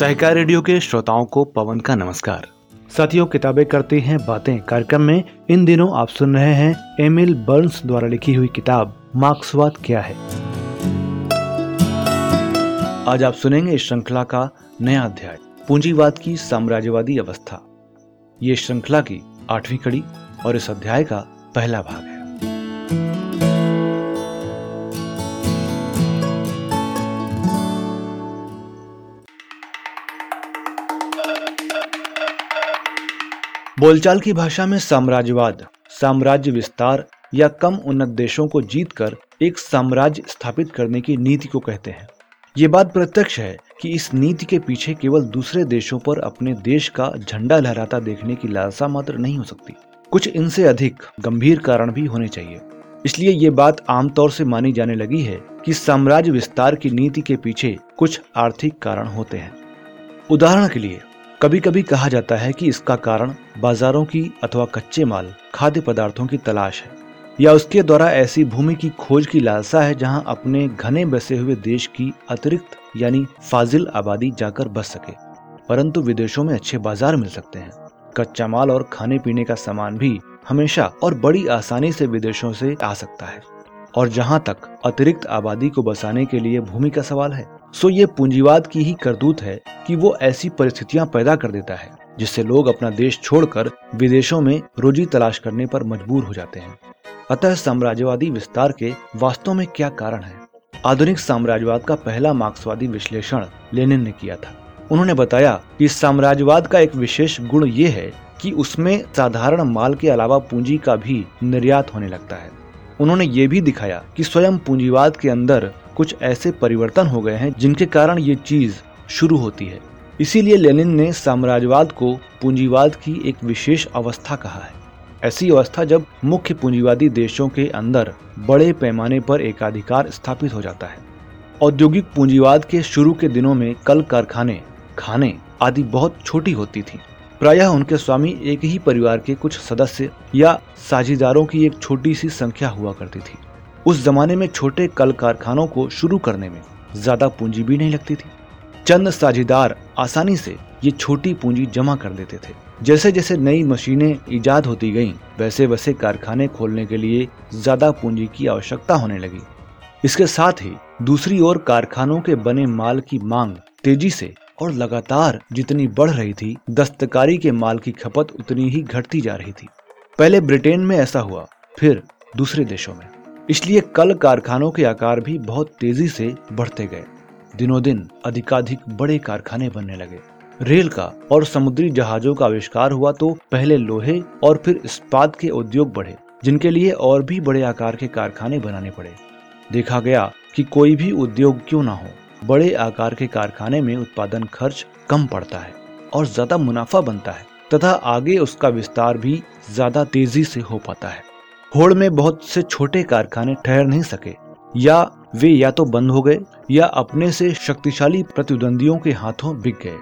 सहकार radio के श्रोताओं को पवन का नमस्कार। साथियों, किताबें करते हैं, बातें। कार्यक्रम में इन दिनों आप सुन रहे हैं एमिल बर्न्स द्वारा लिखी हुई किताब, मार्क्सवाद क्या है? आज आप सुनेंगे इस श्रृंखला का नया अध्याय, पूंजीवाद की साम्राज्यवादी अवस्था। ये श्रृंखला की आठवीं कड़ी और इस अध्याय का पहला भाग है। बोलचाल की भाषा में साम्राज्यवाद, साम्राज्य विस्तार या कम उन्नत देशों को जीतकर एक साम्राज्य स्थापित करने की नीति को कहते हैं। ये बात प्रत्यक्ष है कि इस नीति के पीछे केवल दूसरे देशों पर अपने देश का झंडा लहराता देखने की लालसा मात्र नहीं हो सकती। कुछ इनसे अधिक गंभीर कारण भी होने चाहिए। इसलिए ये बात आमतौर से मानी जाने लगी है कि साम्राज्य विस्तार की नीति के पीछे कुछ आर्थिक कारण होते हैं। उदाहरण के लिए कभी कभी कहा जाता है कि इसका कारण बाजारों की अथवा कच्चे माल, खाद्य पदार्थों की तलाश है, या उसके द्वारा ऐसी भूमि की खोज की लालसा है जहाँ अपने घने बसे हुए देश की अतिरिक्त, यानी फाजिल आबादी जाकर बस सके। परंतु विदेशों में अच्छे बाज़ार मिल सकते हैं। कच्चा माल और खाने पीने का सामान भी हमेशा और बड़ी आसानी से विदेशों से आ सकता है। और जहाँ तक अतिरिक्त आबादी को बसाने के लिए भूमि का सवाल है, सो ये पूंजीवाद की ही करतूत है कि वो ऐसी परिस्थितियाँ पैदा कर देता है, जिससे लोग अपना देश छोड़कर विदेशों में रोजी तलाश करने पर मजबूर हो जाते हैं। अतः साम्राज्यवादी विस्तार के वास्तव में क्या कारण है? आधुनिक साम्राज्यवाद का पहला मार्क्सवादी विश्लेषण लेनिन ने किया था। उन्होंने बताया कि साम्राज्यवाद का एक विशेष गुण ये है कि उसमें साधारण माल के अलावा पूंजी का भी निर्यात होने लगता है। उन्होंने ये भी दिखाया कि स्वयं पूंजीवाद के अंदर कुछ ऐसे परिवर्तन हो गए हैं जिनके कारण ये चीज़ शुरू होती है। इसीलिए लेनिन ने साम्राज्यवाद को पूंजीवाद की एक विशेष अवस्था कहा है। ऐसी अवस्था जब मुख्य पूंजीवादी देशों के अंदर बड़े पैमाने पर एकाधिकार स्थापित हो जाता है। औद्योगिक पूंजीवाद के शुरू के दिनों में कल कारखाने, खाने आदि बहुत छोटी होती थी। प्रायः उनके स्वामी एक ही परिवार के कुछ सदस्य या साझीदारों की एक छोटी सी संख्या हुआ करती थी। उस जमाने में छोटे कल कारखानों को शुरू करने में ज़्यादा पूंजी भी नहीं लगती थी। चंद साझीदार आसानी से ये छोटी पूंजी जमा कर देते थे। जैसे जैसे नई मशीनें ईजाद होती गईं, वैसे वैसे कारखाने खोलने के लिए ज़्यादा पूंजी की आवश्यकता होने लगी। इसके साथ ही दूसरी ओर कारखानों के बने माल की मांग तेज़ी से और लगातार जितनी बढ़ रही थी, दस्तकारी के माल की खपत उतनी ही घटती जा रही थी। पहले ब्रिटेन में ऐसा हुआ, फिर दूसरे देशों में। इसलिए कल कारखानों के आकार भी बहुत तेज़ी से बढ़ते गए। दिनों दिन अधिकाधिक बड़े कारखाने बनने लगे। रेल का और समुद्री जहाजों का आविष्कार हुआ तो पहले लोहे और फिर इस्पात के उद्योग बढ़े, जिनके लिए और भी बड़े आकार के कारखाने बनाने पड़े। देखा गया कि कोई भी उद्योग क्यों ना हो। बड़े आकार के कारखाने में उत्पादन खर्च कम पड़ता है और ज़्यादा मुनाफा बनता है, तथा आगे उसका विस्तार भी ज़्यादा तेज़ी से हो पाता है। होड़ में बहुत से छोटे कारखाने ठहर नहीं सके, या वे या तो बंद हो गए, या अपने से शक्तिशाली प्रतिद्वंदियों के हाथों बिक गए।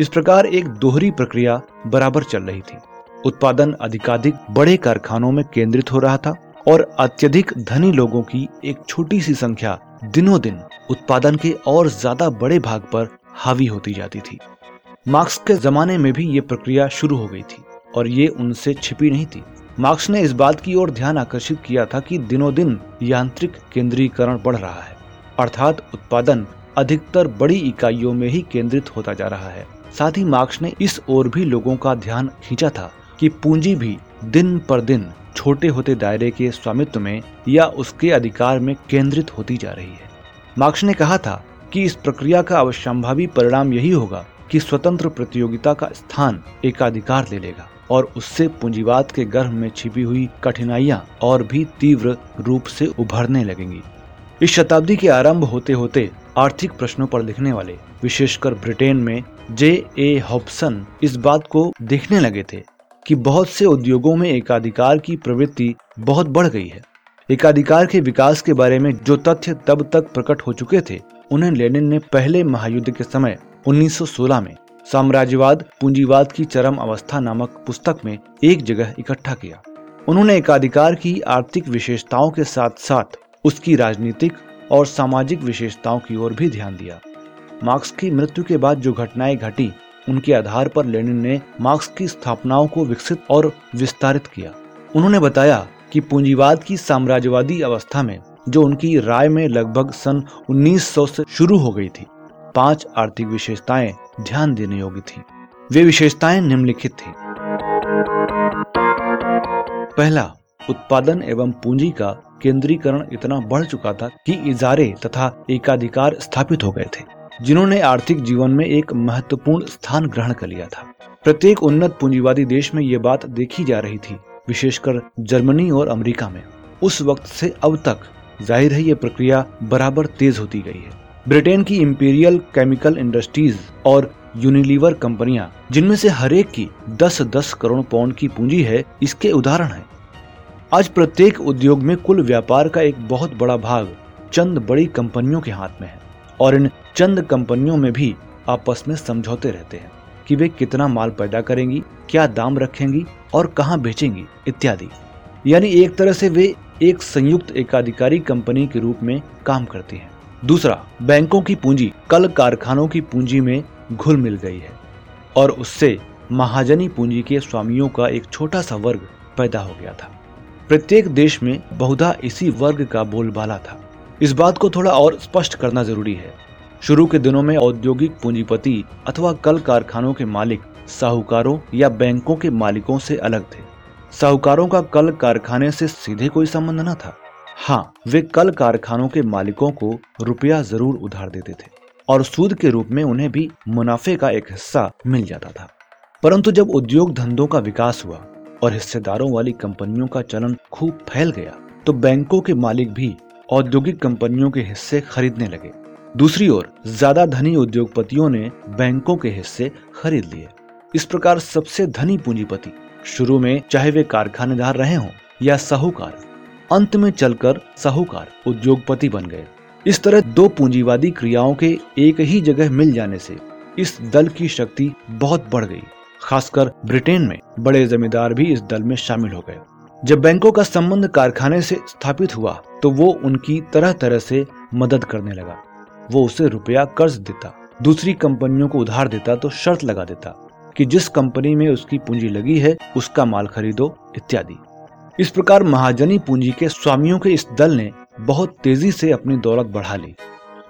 इस प्रकार एक दोहरी प्रक्रिया बराबर चल रही थी। उत्पादन अधिकाधिक बड़े कारखानों में केंद्रित हो रहा था, और अत्यधिक धनी लोगों की एक छोटी सी संख्या दिनों दिन उत्पादन के और ज़्यादा बड़े भाग पर हावी होती जाती थी। मार्क्स के जमाने में भी ये प्रक्रिया शुरू हो गई थी और ये उनसे छिपी नहीं थी। मार्क्स ने इस बात की ओर ध्यान आकर्षित किया था कि दिनों दिन यांत्रिक केंद्रीकरण बढ़ रहा है, अर्थात उत्पादन अधिकतर बड़ी इकाइयों में ही केंद्रित होता जा रहा है। साथ ही मार्क्स ने इस ओर भी लोगों का ध्यान खींचा था कि पूंजी भी दिन पर दिन छोटे होते दायरे के स्वामित्व में या उसके अधिकार में केंद्रित होती जा रही है। मार्क्स ने कहा था कि इस प्रक्रिया का अवश्यंभावी परिणाम यही होगा कि स्वतंत्र प्रतियोगिता का स्थान एकाधिकार ले लेगा और उससे पूंजीवाद के गर्भ में छिपी हुई कठिनाइयाँ और भी तीव्र रूप से उभरने लगेंगी। इस शताब्दी के आरंभ होते होते आर्थिक प्रश्नों पर लिखने वाले, विशेषकर ब्रिटेन में, जे ए हॉब्सन इस बात को देखने लगे थे कि बहुत से उद्योगों में एकाधिकार की प्रवृत्ति बहुत बढ़ गई है। एकाधिकार के विकास के बारे में जो तथ्य तब तक प्रकट हो चुके थे, उन्हें लेनिन ने पहले महायुद्ध के समय 1916 में, साम्राज्यवाद, पूंजीवाद की चरम अवस्था नामक पुस्तक में एक जगह इकट्ठा किया। उन्होंने एकाधिकार की आर्थिक विशेषताओं के साथ साथ उसकी राजनीतिक और सामाजिक विशेषताओं की ओर भी ध्यान दिया। मार्क्स की मृत्यु के बाद जो घटनाएँ घटी उनके आधार पर लेनिन ने मार्क्स की स्थापनाओं को विकसित और विस्तारित किया। उन्होंने बताया कि पूंजीवाद की साम्राज्यवादी अवस्था में, जो उनकी राय में लगभग सन 1900 से शुरू हो गई थी, पाँच आर्थिक विशेषताएँ ध्यान देने योग्य थी। वे विशेषताएँ निम्नलिखित थी। पहला, उत्पादन एवं पूंजी का केंद्रीकरण इतना बढ़ चुका था कि इजारे तथा एकाधिकार स्थापित हो गए थे। जिन्होंने आर्थिक जीवन में एक महत्वपूर्ण स्थान ग्रहण कर लिया था। प्रत्येक उन्नत पूंजीवादी देश में ये बात देखी जा रही थी, विशेषकर जर्मनी और अमेरिका में। उस वक्त से अब तक ज़ाहिर है ये प्रक्रिया बराबर तेज होती गई है। ब्रिटेन की इम्पीरियल केमिकल इंडस्ट्रीज़ और यूनिलीवर कंपनियाँ, जिनमें से हरेक की 10-10 करोड़ पाउंड की पूंजी है, इसके उदाहरण है। आज प्रत्येक उद्योग में कुल व्यापार का एक बहुत बड़ा भाग चंद बड़ी कंपनियों के हाथ में है और इन चंद कंपनियों में भी आपस में समझौते रहते हैं कि वे कितना माल पैदा करेंगी, क्या दाम रखेंगी और कहाँ बेचेंगी, इत्यादि। यानी एक तरह से वे एक संयुक्त एकाधिकारी कंपनी के रूप में काम करती हैं। दूसरा, बैंकों की पूंजी, कल कारखानों की पूंजी में घुल मिल गई है और उससे महाजनी पूंजी के स्वामियों का एक छोटा सा वर्ग पैदा हो गया था। प्रत्येक देश में बहुधा इसी वर्ग का बोलबाला था। इस बात को थोड़ा और स्पष्ट करना ज़रूरी है शुरू के दिनों में औद्योगिक पूंजीपति अथवा कल कारखानों के मालिक, साहूकारों या बैंकों के मालिकों से अलग थे। साहूकारों का कल कारखाने से सीधे कोई संबंध न था। हाँ वे कल कारखानों के मालिकों को रुपया ज़रूर उधार देते थे और सूद के रूप में उन्हें भी मुनाफे का एक हिस्सा मिल जाता था। परंतु जब उद्योग धंधों का विकास हुआ और हिस्सेदारों वाली कंपनियों का चलन खूब फैल गया तो बैंकों के मालिक भी औद्योगिक कंपनियों के हिस्से खरीदने लगे। दूसरी ओर, ज़्यादा धनी उद्योगपतियों ने बैंकों के हिस्से खरीद लिए। इस प्रकार सबसे धनी पूंजीपति, शुरू में चाहे वे कारखानेदार रहे हों या साहूकार, अंत में चलकर साहूकार उद्योगपति बन गए। इस तरह दो पूंजीवादी क्रियाओं के एक ही जगह मिल जाने से इस दल की शक्ति बहुत बढ़ गई। खासकर ब्रिटेन में बड़े जमींदार भी इस दल में शामिल हो गए। जब बैंकों का संबंध कारखाने से स्थापित हुआ तो वो उनकी तरह तरह से मदद करने लगा। वो उसे रुपया कर्ज देता, दूसरी कंपनियों को उधार देता तो शर्त लगा देता कि जिस कंपनी में उसकी पूंजी लगी है, उसका माल खरीदो, इत्यादि। इस प्रकार महाजनी पूंजी के स्वामियों के इस दल ने बहुत तेज़ी से अपनी दौलत बढ़ा ली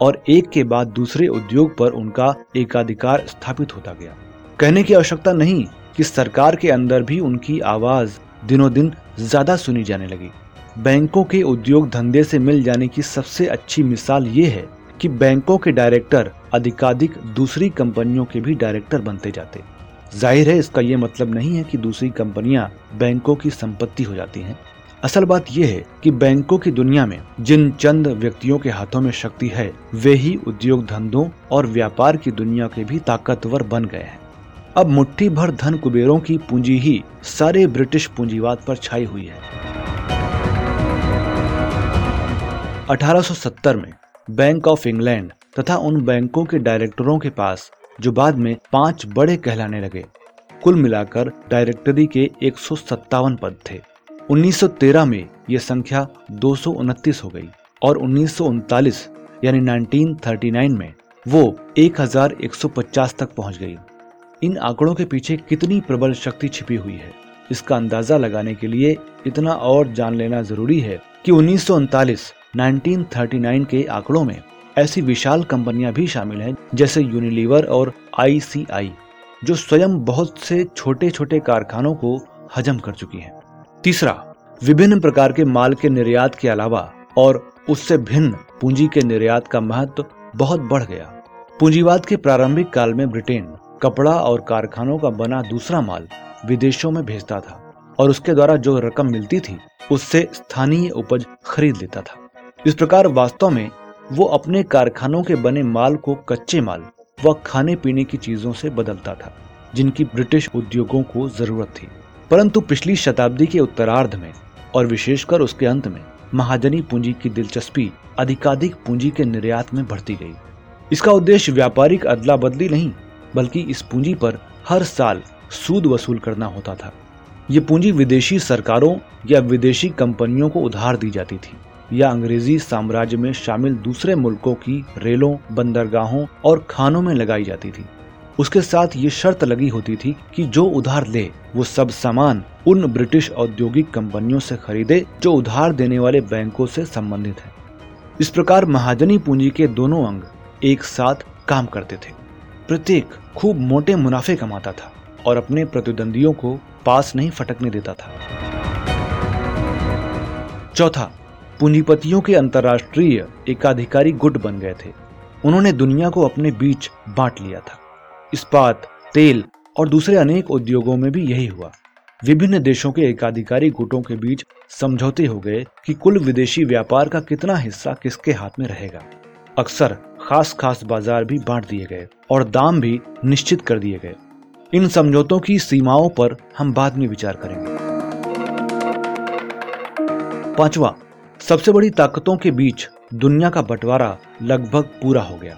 और एक के बाद दूसरे उद्योग पर उनका एकाधिकार स्थापित होता गया। कहने की आवश्यकता नहीं कि सरकार के अंदर भी उनकी आवाज़ दिनों दिन ज़्यादा सुनी जाने लगी। बैंकों के उद्योग धंधे से मिल जाने की सबसे अच्छी मिसाल ये है कि बैंकों के डायरेक्टर अधिकाधिक दूसरी कंपनियों के भी डायरेक्टर बनते जाते ज़ाहिर है, इसका ये मतलब नहीं है कि दूसरी कंपनियाँ बैंकों की संपत्ति हो जाती हैं। असल बात यह है कि बैंकों की दुनिया में जिन चंद व्यक्तियों के हाथों में शक्ति है, वे ही उद्योग धंधों और व्यापार की दुनिया के भी ताकतवर बन गए हैं। अब मुट्ठी भर धन कुबेरों की पूंजी ही सारे ब्रिटिश पूंजीवाद पर छाई हुई है। 1870 में बैंक ऑफ़ इंग्लैंड तथा उन बैंकों के डायरेक्टरों के पास, जो बाद में पाँच बड़े कहलाने लगे। कुल मिलाकर डायरेक्टरी के एक सौ सत्तावन पद थे। 1913 में ये संख्या दो सौ उनतीस हो गई और उन्नीस सौ उनतालीस, यानी 1939 में, वो 1150 तक पहुँच गई। इन आंकड़ों के पीछे कितनी प्रबल शक्ति छिपी हुई है, इसका अंदाज़ा लगाने के लिए इतना और जान लेना ज़रूरी है कि उन्नीस 1939 के आंकड़ों में ऐसी विशाल कंपनियाँ भी शामिल हैं, जैसे यूनिलीवर और आईसीआई जो स्वयं बहुत से छोटे छोटे कारखानों को हजम कर चुकी हैं। तीसरा, विभिन्न प्रकार के माल के निर्यात के अलावा और उससे भिन्न पूंजी के निर्यात का महत्व बहुत बढ़ गया। पूंजीवाद के प्रारंभिक काल में ब्रिटेन कपड़ा और कारखानों का बना दूसरा माल विदेशों में भेजता था और उसके द्वारा जो रकम मिलती थी, उससे स्थानीय उपज खरीद लेता था। इस प्रकार वास्तव में वो अपने कारखानों के बने माल को कच्चे माल व खाने पीने की चीज़ों से बदलता था, जिनकी ब्रिटिश उद्योगों को ज़रूरत थी। परंतु पिछली शताब्दी के उत्तरार्ध में और विशेषकर उसके अंत में, महाजनी पूंजी की दिलचस्पी अधिकाधिक पूंजी के निर्यात में बढ़ती गई। इसका उद्देश्य व्यापारिक अदला बदली नहीं, बल्कि इस पूंजी पर हर साल सूद वसूल करना होता था। ये पूंजी विदेशी सरकारों या विदेशी कंपनियों को उधार दी जाती थी। या अंग्रेज़ी साम्राज्य में शामिल दूसरे मुल्कों की रेलों, बंदरगाहों और खानों में लगाई जाती थी। उसके साथ ये शर्त लगी होती थी कि जो उधार ले, वो सब सामान उन ब्रिटिश औद्योगिक कंपनियों से खरीदे, जो उधार देने वाले बैंकों से संबंधित है। इस प्रकार महाजनी पूंजी के दोनों अंग एक साथ काम करते थे। प्रत्येक खूब मोटे मुनाफे कमाता था और अपने प्रतिद्वंदियों को पास नहीं फटकने देता था। चौथा पूंजीपतियों के अंतर्राष्ट्रीय एकाधिकारी गुट बन गए थे। उन्होंने दुनिया को अपने बीच बांट लिया था। इस्पात, तेल और दूसरे अनेक उद्योगों में भी यही हुआ। विभिन्न देशों के एकाधिकारी गुटों के बीच समझौते हो गए कि कुल विदेशी व्यापार का कितना हिस्सा किसके हाथ में रहेगा। अक्सर खास खास बाज़ार भी बांट दिए गए और दाम भी निश्चित कर दिए गए। इन समझौतों की सीमाओं पर हम बाद में विचार करेंगे। पांचवा सबसे बड़ी ताकतों के बीच दुनिया का बंटवारा लगभग पूरा हो गया।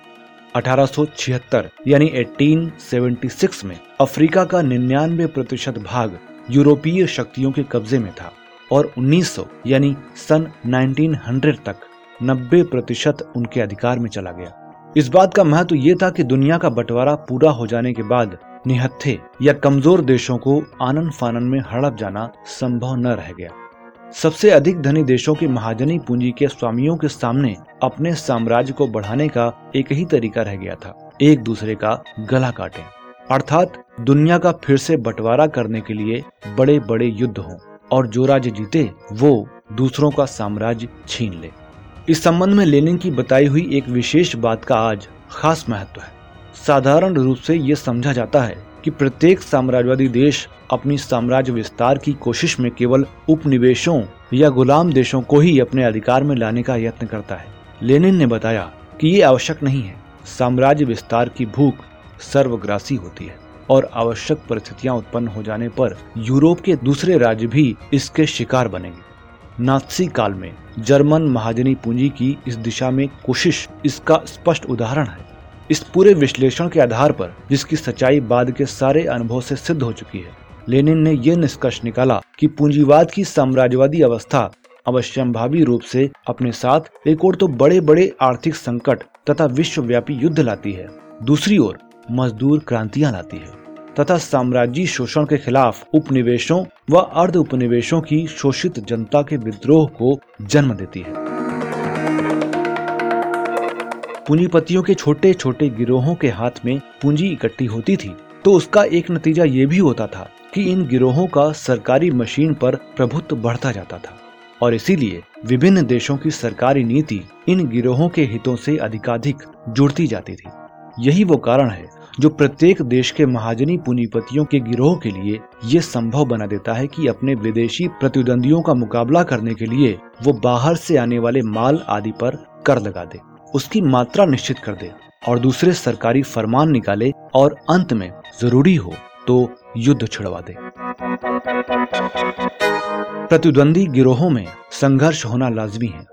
1876 यानी 1876 में अफ्रीका का निन्यानवे प्रतिशत भाग यूरोपीय शक्तियों के कब्जे में था और 1900 यानी सन 1900 तक 90 प्रतिशत उनके अधिकार में चला गया। इस बात का महत्व ये था कि दुनिया का बंटवारा पूरा हो जाने के बाद निहत्थे या कमज़ोर देशों को आनंद फानन में हड़प जाना संभव न रह गया। सबसे अधिक धनी देशों की महाजनी पूंजी के स्वामियों के सामने अपने साम्राज्य को बढ़ाने का एक ही तरीका रह गया था, एक दूसरे का गला काटे। अर्थात, दुनिया का फिर से बंटवारा करने के लिए बड़े बड़े युद्ध हों, और जो राज्य जीते, वो दूसरों का साम्राज्य छीन ले। इस संबंध में लेनिन की बताई हुई एक विशेष बात का आज खास महत्व है। साधारण रूप से ये समझा जाता है कि प्रत्येक साम्राज्यवादी देश अपनी साम्राज्य विस्तार की कोशिश में केवल उपनिवेशों या गुलाम देशों को ही अपने अधिकार में लाने का यत्न करता है। लेनिन ने बताया कि ये आवश्यक नहीं है। साम्राज्य विस्तार की भूख सर्वग्रासी होती है और आवश्यक परिस्थितियाँ उत्पन्न हो जाने पर यूरोप के दूसरे राज्य भी इसके शिकार बनेंगे। नाथसी काल में जर्मन महाजनी पूंजी की इस दिशा में कोशिश इसका स्पष्ट उदाहरण है। इस पूरे विश्लेषण के आधार पर जिसकी सच्चाई बाद के सारे अनुभव से सिद्ध हो चुकी है। लेनिन ने यह निष्कर्ष निकाला कि पूंजीवाद की साम्राज्यवादी अवस्था अवश्यंभावी रूप से अपने साथ एक और तो बड़े बड़े आर्थिक संकट तथा विश्वव्यापी युद्ध लाती है, दूसरी ओर मजदूर क्रांतियाँ लाती है, तथा साम्राज्य शोषण के खिलाफ उपनिवेशों व अर्ध उपनिवेशों की शोषित जनता के विद्रोह को जन्म देती है। पूंजीपतियों के छोटे छोटे गिरोहों के हाथ में पूंजी इकट्ठी होती थी तो उसका एक नतीजा ये भी होता था कि इन गिरोहों का सरकारी मशीन पर प्रभुत्व बढ़ता जाता था। और इसीलिए विभिन्न देशों की सरकारी नीति इन गिरोहों के हितों से अधिकाधिक जुड़ती जाती थी। यही वो कारण है जो प्रत्येक देश के महाजनी पूंजीपतियों के गिरोह के लिए ये संभव बना देता है कि अपने विदेशी प्रतिद्वंदियों का मुकाबला करने के लिए वो बाहर से आने वाले माल आदि पर कर लगा दे। उसकी मात्रा निश्चित कर दे और दूसरे सरकारी फरमान निकाले और अंत में ज़रूरी हो तो युद्ध छिड़वा दे। प्रतिद्वंदी गिरोहों में संघर्ष होना लाजमी है।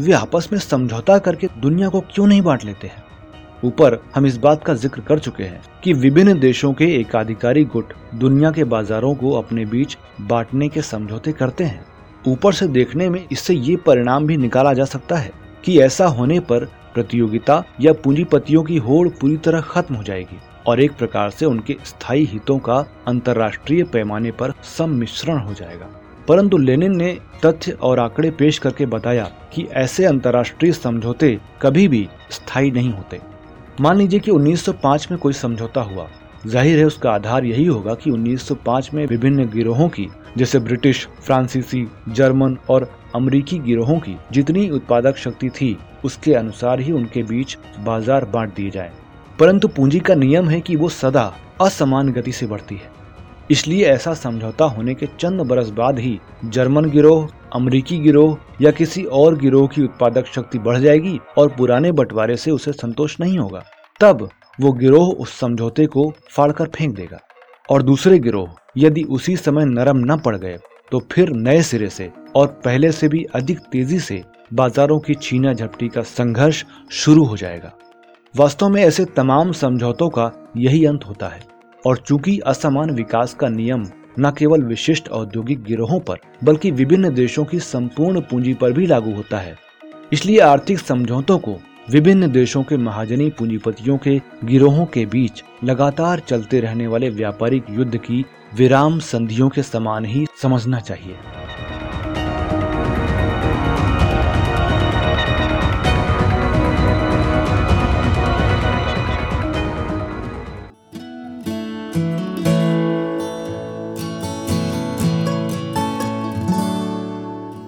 वे आपस में समझौता करके दुनिया को क्यों नहीं बांट लेते हैं? ऊपर हम इस बात का ज़िक्र कर चुके हैं कि विभिन्न देशों के एकाधिकारी गुट दुनिया के बाजारों को अपने बीच बांटने के समझौते करते हैं। ऊपर से देखने में इससे ये परिणाम भी निकाला जा सकता है कि ऐसा होने पर प्रतियोगिता या पूंजीपतियों की होड़ पूरी तरह खत्म हो जाएगी और एक प्रकार से उनके स्थायी हितों का अंतर्राष्ट्रीय पैमाने पर सम्मिश्रण हो जाएगा। परंतु लेनिन ने तथ्य और आंकड़े पेश करके बताया कि ऐसे अंतर्राष्ट्रीय समझौते कभी भी स्थायी नहीं होते। मान लीजिए कि 1905 में कोई समझौता हुआ। ज़ाहिर है उसका आधार यही होगा कि 1905 में विभिन्न गिरोहों की, जैसे ब्रिटिश, फ्रांसीसी, जर्मन और अमरीकी गिरोहों की जितनी उत्पादक शक्ति थी उसके अनुसार ही उनके बीच बाज़ार बांट दिए जाए। परंतु पूंजी का नियम है कि वो सदा असमान गति से बढ़ती है। इसलिए ऐसा समझौता होने के चंद बरस बाद ही जर्मन गिरोह, अमरीकी गिरोह या किसी और गिरोह की उत्पादक शक्ति बढ़ जाएगी और पुराने बंटवारे से उसे संतोष नहीं होगा। तब वो गिरोह उस समझौते को फाड़कर फेंक देगा। और दूसरे गिरोह, यदि उसी समय नरम न पड़ गए तो फिर नए सिरे से और पहले से भी अधिक तेज़ी से बाजारों की छीना झपटी का संघर्ष शुरू हो जाएगा। वास्तव में ऐसे तमाम समझौतों का यही अंत होता है। और चूँकि असमान विकास का नियम न केवल विशिष्ट औद्योगिक गिरोहों पर, बल्कि विभिन्न देशों की संपूर्ण पूंजी पर भी लागू होता है, इसलिए आर्थिक समझौतों को विभिन्न देशों के महाजनी पूंजीपतियों के गिरोहों के बीच लगातार चलते रहने वाले व्यापारिक युद्ध की विराम संधियों के समान ही समझना चाहिए।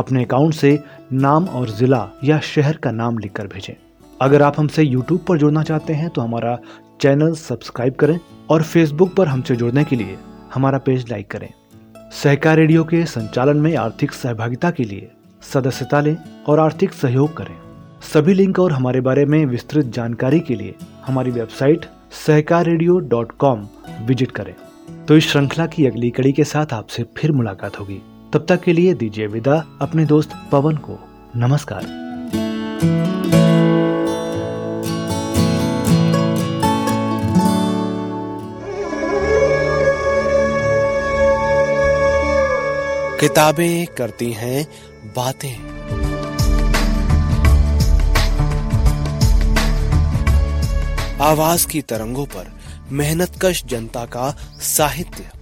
अपने अकाउंट से नाम और जिला या शहर का नाम लिखकर भेजें। अगर आप हमसे यूट्यूब पर जुड़ना चाहते हैं तो हमारा चैनल सब्सक्राइब करें और फेसबुक पर हमसे जुड़ने के लिए हमारा पेज लाइक करें। सहकार रेडियो के संचालन में आर्थिक सहभागिता के लिए सदस्यता लें और आर्थिक सहयोग करें। सभी लिंक और हमारे बारे में विस्तृत जानकारी के लिए हमारी website Sahakar radio dot com visit करें। तो इस श्रृंखला की अगली कड़ी के साथ आपसे फिर मुलाकात होगी। तब तक के लिए दीजिए विदा अपने दोस्त पवन को। नमस्कार। किताबें करती हैं, बातें। आवाज़ की तरंगों पर मेहनतकश जनता का साहित्य।